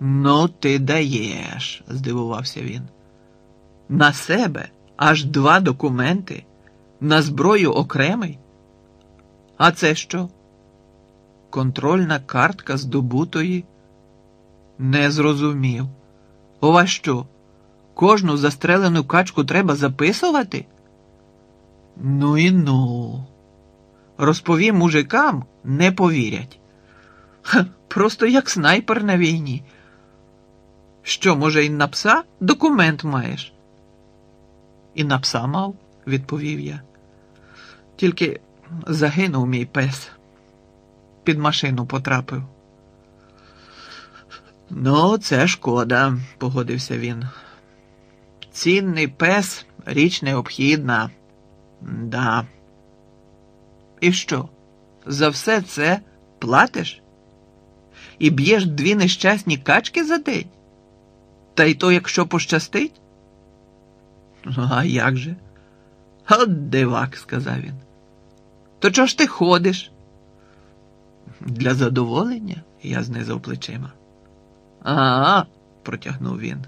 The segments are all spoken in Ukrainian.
Ну, ти даєш, здивувався він. На себе аж два документи, на зброю окремий. А це що? Контрольна картка здобутої? Не зрозумів. У вас що? Кожну застрелену качку треба записувати? Ну і ну. Розповім мужикам, не повірять. Ха, просто як снайпер на війні. Що, може, і на пса документ маєш? І на пса мав, відповів я. Тільки загинув мій пес. Під машину потрапив. Ну, це шкода, погодився він. Цінний пес річ необхідна. Да. І що? За все це платиш? І б'єш дві нещасні качки за день? Та й то, якщо пощастить? А як же? От дивак, сказав він. То чого ж ти ходиш? Для задоволення? Я знизав плечима. А, протягнув він.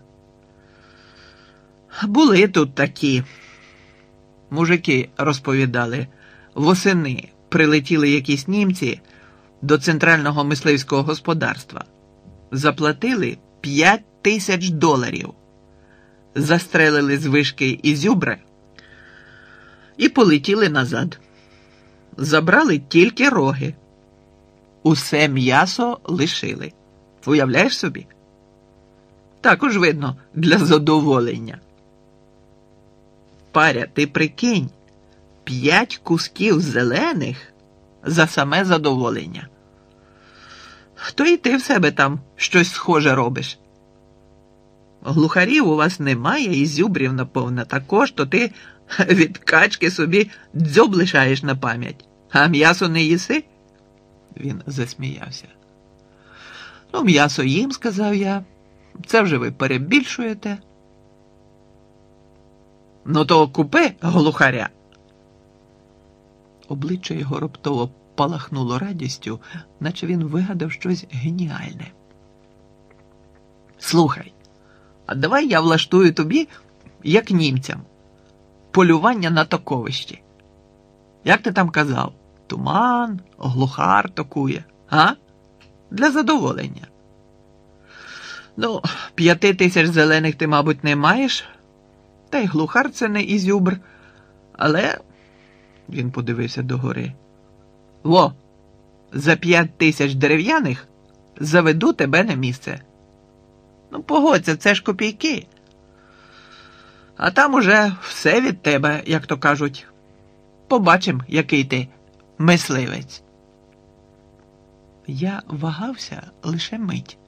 Були тут такі. Мужики розповідали, восени прилетіли якісь німці до центрального мисливського господарства. Заплатили 5 тисяч доларів, застрелили з вишки Ізюбре і полетіли назад. Забрали тільки роги. Усе м'ясо лишили. Уявляєш собі? Також видно для задоволення. Паря, ти прикинь, п'ять кусків зелених за саме задоволення. То і ти в себе там щось схоже робиш. Глухарів у вас немає і зюбрів, напевно, також, то ти від качки собі дзьоб лишаєш на пам'ять, а м'ясо не їси? Він засміявся. Ну, м'ясо їм, сказав я. Це вже ви перебільшуєте. Ну, то купи глухаря. Обличчя його раптово палахнуло радістю, наче він вигадав щось геніальне. Слухай, а давай я влаштую тобі, як німцям, полювання на таковищі. Як ти там казав? Туман, глухар токує, а? Для задоволення. Ну, п'яти тисяч зелених ти, мабуть, не маєш, та й глухар це не ізюбр, але він подивився догори. Во, за п'ять тисяч дерев'яних заведу тебе на місце. Ну, погодься, це ж копійки. А там уже все від тебе, як то кажуть. Побачим, який ти мисливець. Я вагався лише мить.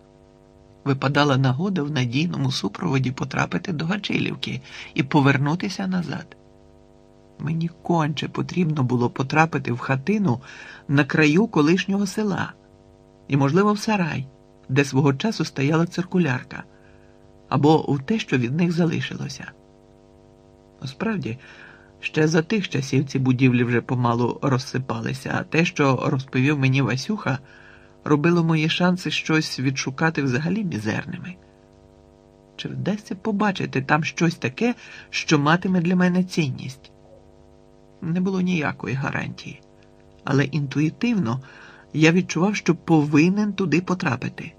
Випадала нагода в надійному супроводі потрапити до Гачилівки і повернутися назад. Мені конче потрібно було потрапити в хатину на краю колишнього села і, можливо, в сарай, де свого часу стояла циркулярка, або в те, що від них залишилося. Насправді, ще за тих часів ці будівлі вже помалу розсипалися, а те, що розповів мені Васюха, робило мої шанси щось відшукати взагалі мізерними. Чи вдасться побачити там щось таке, що матиме для мене цінність? Не було ніякої гарантії, але інтуїтивно я відчував, що повинен туди потрапити.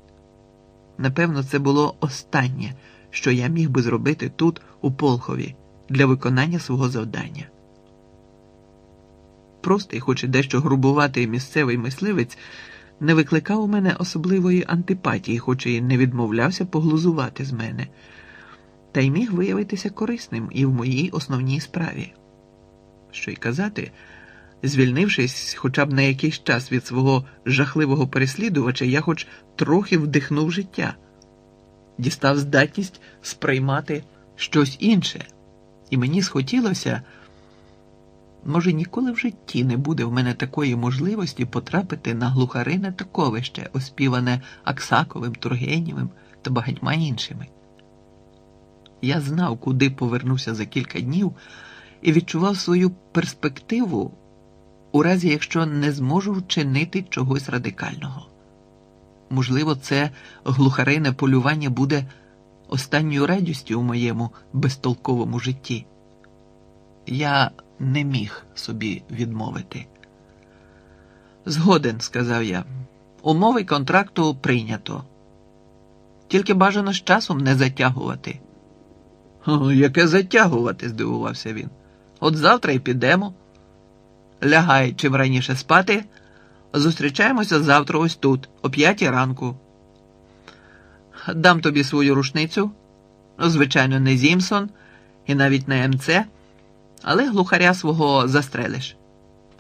Напевно, це було останнє, що я міг би зробити тут, у Полхові, для виконання свого завдання. Простий, хоч і дещо грубуватий місцевий мисливець, не викликав у мене особливої антипатії, хоч і не відмовлявся поглузувати з мене, та й міг виявитися корисним і в моїй основній справі. Що й казати, звільнившись хоча б на якийсь час від свого жахливого переслідувача, я хоч трохи вдихнув життя, дістав здатність сприймати щось інше, і мені схотілося. Може, ніколи в житті не буде в мене такої можливості потрапити на глухарине таковище, оспіване Аксаковим, Тургенєвим та багатьма іншими. Я знав, куди повернуся за кілька днів, і відчував свою перспективу, у разі якщо не зможу вчинити чогось радикального. можливо, це глухарине полювання буде останньою радістю у моєму безтолковому житті. Я не міг собі відмовити. Згоден, сказав я. Умови контракту прийнято. Тільки бажано з часом не затягувати. Яке затягувати? здивувався він. От завтра й підемо. Лягай чим раніше спати. Зустрічаємося завтра ось тут, о п'ятій ранку. Дам тобі свою рушницю. Звичайно, не Зімсон і навіть не МЦ, але глухаря свого застрелиш.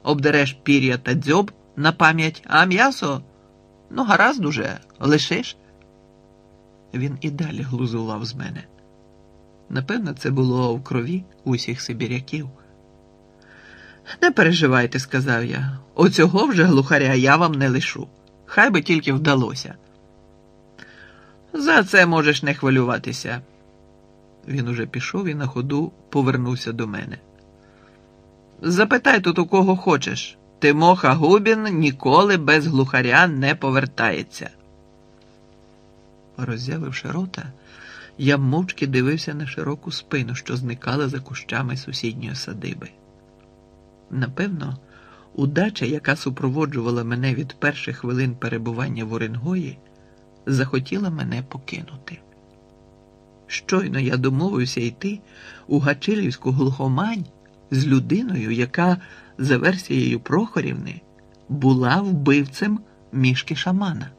Обдереш пір'я та дзьоб на пам'ять, а м'ясо ну, гаразд уже, лишиш. Він і далі глузував з мене. Напевно, це було в крові усіх сибіряків. Не переживайте, сказав я. Оцього вже глухаря я вам не лишу. Хай би тільки вдалося. За це можеш не хвилюватися. Він уже пішов і на ходу повернувся до мене. Запитай тут у кого хочеш. Тимоха Губін ніколи без глухаря не повертається. Роззявивши рота, я мовчки дивився на широку спину, що зникала за кущами сусідньої садиби. Напевно, удача, яка супроводжувала мене від перших хвилин перебування в Оренгої, захотіла мене покинути. Щойно я домовився йти у Гачилівську глухомань з людиною, яка, за версією Прохорівни, була вбивцем мішки шамана.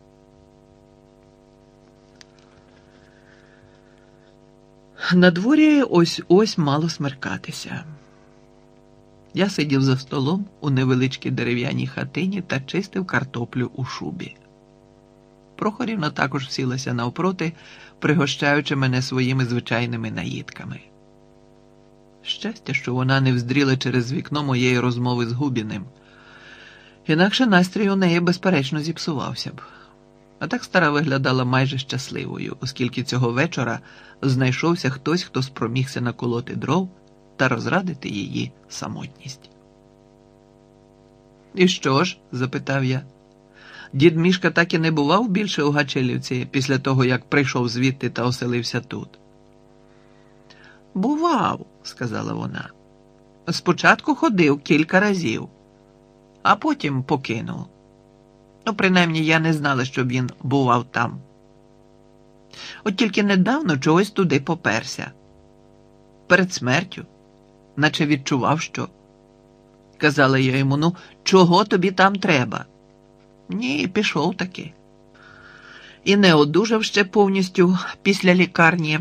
На дворі ось ось мало смеркатися. Я сидів за столом у невеличкій дерев'яній хатині та чистив картоплю у шубі. Прохорівна також сілася навпроти, пригощаючи мене своїми звичайними наїдками. Щастя, що вона не вздріла через вікно моєї розмови з Губіним, інакше настрій у неї, безперечно, зіпсувався б. А так стара виглядала майже щасливою, оскільки цього вечора знайшовся хтось, хто спромігся наколоти дров та розрадити її самотність. І що ж? запитав я. Дід Мішка так і не бував більше у Гачелівці після того, як прийшов звідти та оселився тут. Бував, сказала вона. Спочатку ходив кілька разів, а потім покинув. Ну, принаймні, я не знала, щоб він бував там. От тільки недавно чогось туди поперся. Перед смертю, наче відчував, що. Казала я йому, ну, чого тобі там треба? Ні, пішов таки. І не одужав ще повністю після лікарні.